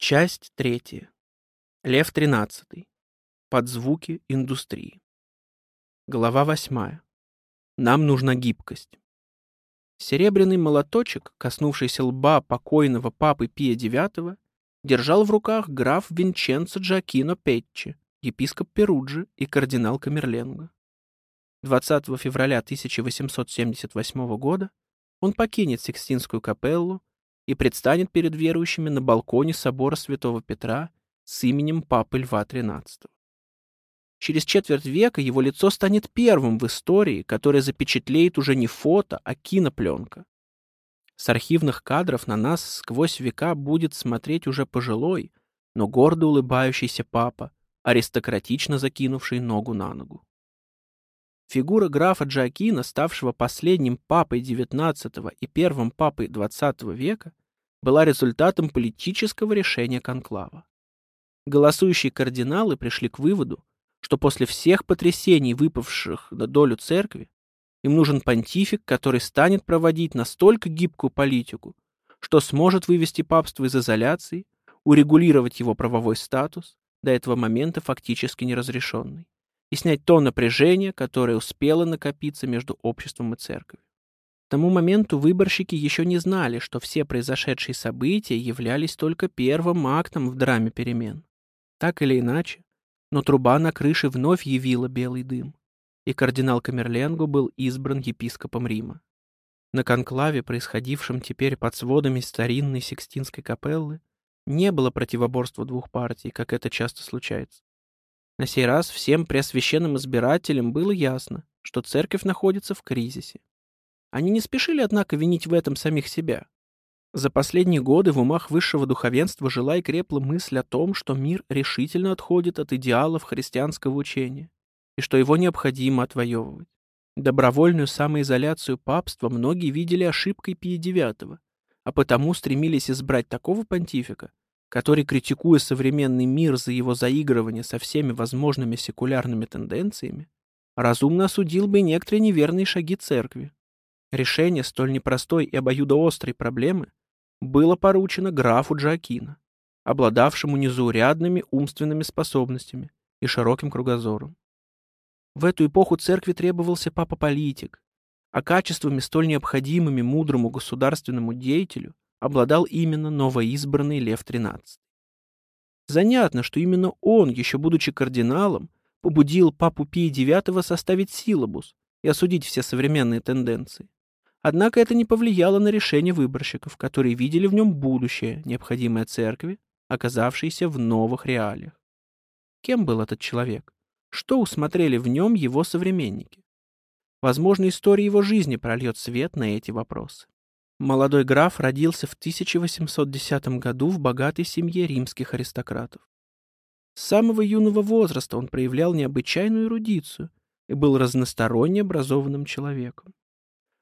Часть третья. Лев тринадцатый. Под звуки индустрии. Глава восьмая. Нам нужна гибкость. Серебряный молоточек, коснувшийся лба покойного папы Пия IX, держал в руках граф Винченцо Джакино Петчи, епископ Перуджи и кардинал Камерленго. 20 февраля 1878 года он покинет Сикстинскую капеллу и предстанет перед верующими на балконе собора Святого Петра с именем Папы Льва XIII. Через четверть века его лицо станет первым в истории, которое запечатлеет уже не фото, а кинопленка. С архивных кадров на нас сквозь века будет смотреть уже пожилой, но гордо улыбающийся папа, аристократично закинувший ногу на ногу. Фигура графа Джакина, ставшего последним папой XIX и первым папой XX века, была результатом политического решения конклава. Голосующие кардиналы пришли к выводу, что после всех потрясений, выпавших на долю церкви, им нужен понтифик, который станет проводить настолько гибкую политику, что сможет вывести папство из изоляции, урегулировать его правовой статус, до этого момента фактически неразрешенный, и снять то напряжение, которое успело накопиться между обществом и церковью. К тому моменту выборщики еще не знали, что все произошедшие события являлись только первым актом в драме перемен. Так или иначе, но труба на крыше вновь явила белый дым, и кардинал Камерленго был избран епископом Рима. На конклаве, происходившем теперь под сводами старинной Сикстинской капеллы, не было противоборства двух партий, как это часто случается. На сей раз всем преосвященным избирателям было ясно, что церковь находится в кризисе. Они не спешили, однако, винить в этом самих себя. За последние годы в умах высшего духовенства жила и крепла мысль о том, что мир решительно отходит от идеалов христианского учения и что его необходимо отвоевывать. Добровольную самоизоляцию папства многие видели ошибкой Пия IX, а потому стремились избрать такого понтифика, который, критикуя современный мир за его заигрывание со всеми возможными секулярными тенденциями, разумно осудил бы некоторые неверные шаги церкви. Решение столь непростой и обоюдоострой проблемы было поручено графу Джоакино, обладавшему незаурядными умственными способностями и широким кругозором. В эту эпоху церкви требовался папа-политик, а качествами, столь необходимыми мудрому государственному деятелю, обладал именно новоизбранный Лев XIII. Занятно, что именно он, еще будучи кардиналом, побудил папу Пия IX составить силабус и осудить все современные тенденции. Однако это не повлияло на решение выборщиков, которые видели в нем будущее, необходимое церкви, оказавшееся в новых реалиях. Кем был этот человек? Что усмотрели в нем его современники? Возможно, история его жизни прольет свет на эти вопросы. Молодой граф родился в 1810 году в богатой семье римских аристократов. С самого юного возраста он проявлял необычайную эрудицию и был разносторонне образованным человеком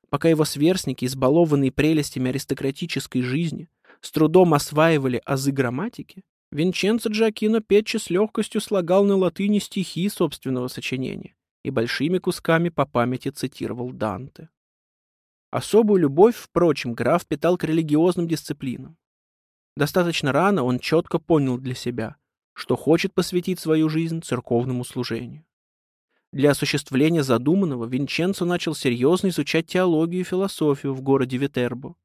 пока его сверстники, избалованные прелестями аристократической жизни, с трудом осваивали азы грамматики, Винченцо Джакино Петчи с легкостью слагал на латыни стихи собственного сочинения и большими кусками по памяти цитировал Данте. Особую любовь, впрочем, граф питал к религиозным дисциплинам. Достаточно рано он четко понял для себя, что хочет посвятить свою жизнь церковному служению. Для осуществления задуманного Винченцо начал серьезно изучать теологию и философию в городе Витербо.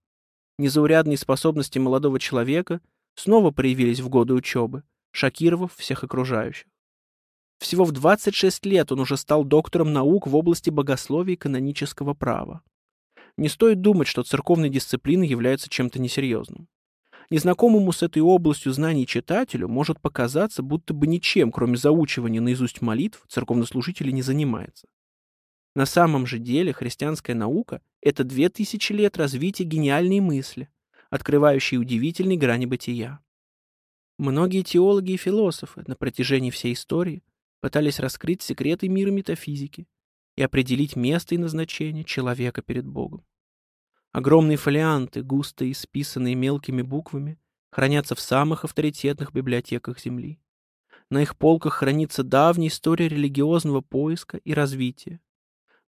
Незаурядные способности молодого человека снова проявились в годы учебы, шокировав всех окружающих. Всего в 26 лет он уже стал доктором наук в области богословия и канонического права. Не стоит думать, что церковные дисциплины являются чем-то несерьезным. Незнакомому с этой областью знаний читателю может показаться, будто бы ничем, кроме заучивания наизусть молитв, церковнослужители не занимается. На самом же деле христианская наука — это две тысячи лет развития гениальной мысли, открывающей удивительные грани бытия. Многие теологи и философы на протяжении всей истории пытались раскрыть секреты мира метафизики и определить место и назначение человека перед Богом. Огромные фолианты, густо исписанные мелкими буквами, хранятся в самых авторитетных библиотеках Земли. На их полках хранится давняя история религиозного поиска и развития.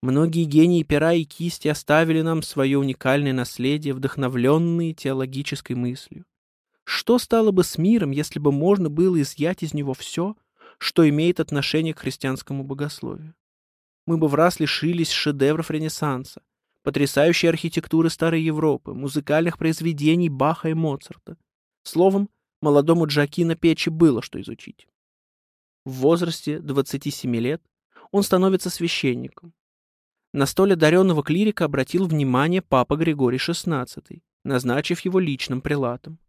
Многие гении пера и кисти оставили нам свое уникальное наследие, вдохновленные теологической мыслью. Что стало бы с миром, если бы можно было изъять из него все, что имеет отношение к христианскому богословию? Мы бы в раз лишились шедевров Ренессанса, потрясающей архитектуры Старой Европы, музыкальных произведений Баха и Моцарта. Словом, молодому Джакино Печи было что изучить. В возрасте 27 лет он становится священником. На столь одаренного клирика обратил внимание папа Григорий XVI, назначив его личным прилатом.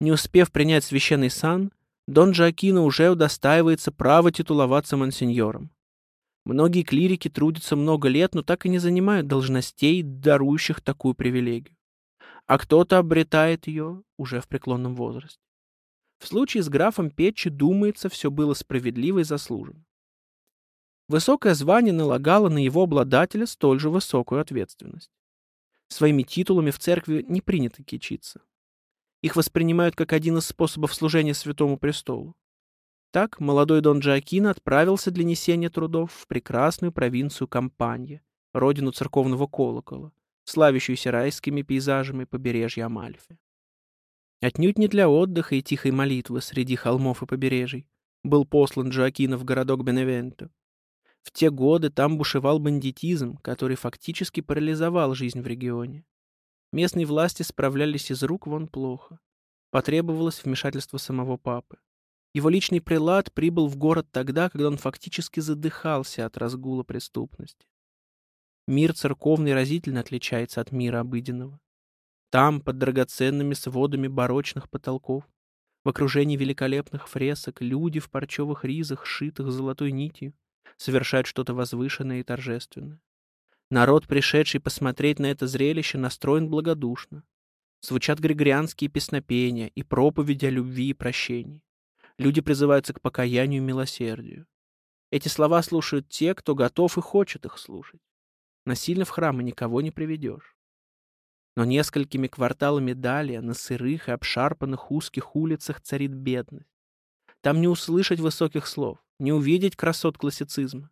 Не успев принять священный сан, Дон Джоакино уже удостаивается права титуловаться монсеньором. Многие клирики трудятся много лет, но так и не занимают должностей, дарующих такую привилегию. А кто-то обретает ее уже в преклонном возрасте. В случае с графом Петчи, думается, все было справедливо и заслуженно. Высокое звание налагало на его обладателя столь же высокую ответственность. Своими титулами в церкви не принято кичиться. Их воспринимают как один из способов служения Святому Престолу. Так молодой Дон Джоакино отправился для несения трудов в прекрасную провинцию Кампанья, родину церковного колокола, славящуюся райскими пейзажами побережья Амальфи. Отнюдь не для отдыха и тихой молитвы среди холмов и побережий был послан Джоакино в городок Беневенто. В те годы там бушевал бандитизм, который фактически парализовал жизнь в регионе. Местные власти справлялись из рук вон плохо. Потребовалось вмешательство самого папы. Его личный прилад прибыл в город тогда, когда он фактически задыхался от разгула преступности. Мир церковный разительно отличается от мира обыденного. Там, под драгоценными сводами барочных потолков, в окружении великолепных фресок, люди в парчевых ризах, шитых золотой нитью, совершают что-то возвышенное и торжественное. Народ, пришедший посмотреть на это зрелище, настроен благодушно. Звучат григорианские песнопения и проповеди о любви и прощении. Люди призываются к покаянию и милосердию. Эти слова слушают те, кто готов и хочет их слушать. Насильно в храмы никого не приведешь. Но несколькими кварталами далее, на сырых и обшарпанных узких улицах царит бедность. Там не услышать высоких слов, не увидеть красот классицизма.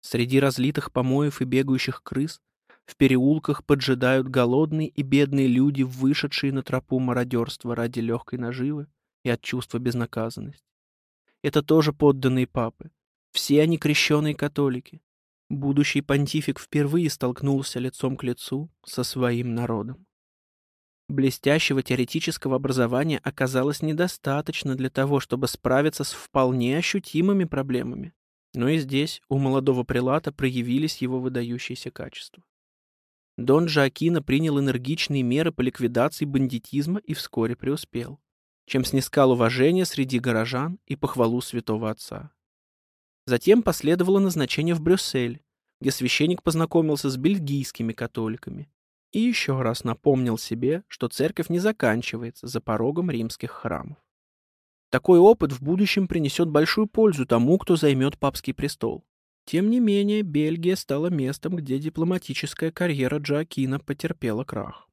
Среди разлитых помоев и бегающих крыс в переулках поджидают голодные и бедные люди, вышедшие на тропу мародерства ради легкой наживы и от чувства безнаказанности. Это тоже подданные папы. Все они крещеные католики. Будущий понтифик впервые столкнулся лицом к лицу со своим народом. Блестящего теоретического образования оказалось недостаточно для того, чтобы справиться с вполне ощутимыми проблемами. Но и здесь у молодого прилата проявились его выдающиеся качества. Дон Джоакино принял энергичные меры по ликвидации бандитизма и вскоре преуспел чем снискал уважение среди горожан и похвалу святого отца. Затем последовало назначение в Брюссель, где священник познакомился с бельгийскими католиками и еще раз напомнил себе, что церковь не заканчивается за порогом римских храмов. Такой опыт в будущем принесет большую пользу тому, кто займет папский престол. Тем не менее, Бельгия стала местом, где дипломатическая карьера Джоакина потерпела крах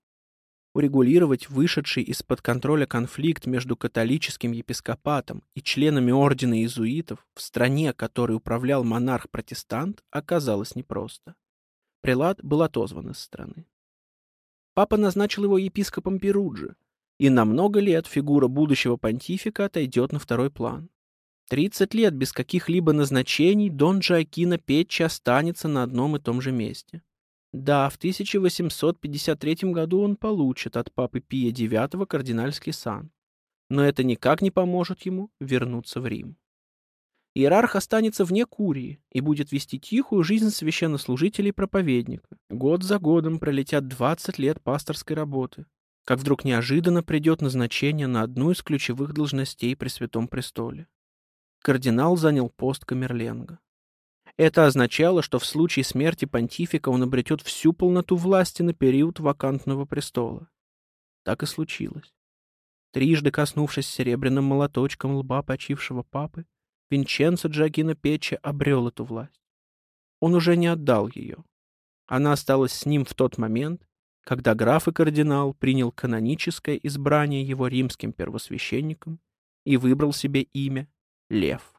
урегулировать вышедший из-под контроля конфликт между католическим епископатом и членами ордена иезуитов в стране, которой управлял монарх-протестант, оказалось непросто. Прилад был отозван из страны. Папа назначил его епископом Перуджи, и на много лет фигура будущего понтифика отойдет на второй план. Тридцать лет без каких-либо назначений Дон Джоакино Петчи останется на одном и том же месте. Да, в 1853 году он получит от папы Пия IX кардинальский сан. Но это никак не поможет ему вернуться в Рим. Иерарх останется вне Курии и будет вести тихую жизнь священнослужителя и проповедника. Год за годом пролетят 20 лет пасторской работы, как вдруг неожиданно придет назначение на одну из ключевых должностей при Святом Престоле. Кардинал занял пост Камерленга. Это означало, что в случае смерти понтифика он обретет всю полноту власти на период вакантного престола. Так и случилось. Трижды коснувшись серебряным молоточком лба почившего папы, Винченцо Джакино Печи обрел эту власть. Он уже не отдал ее. Она осталась с ним в тот момент, когда граф и кардинал принял каноническое избрание его римским первосвященником и выбрал себе имя Лев.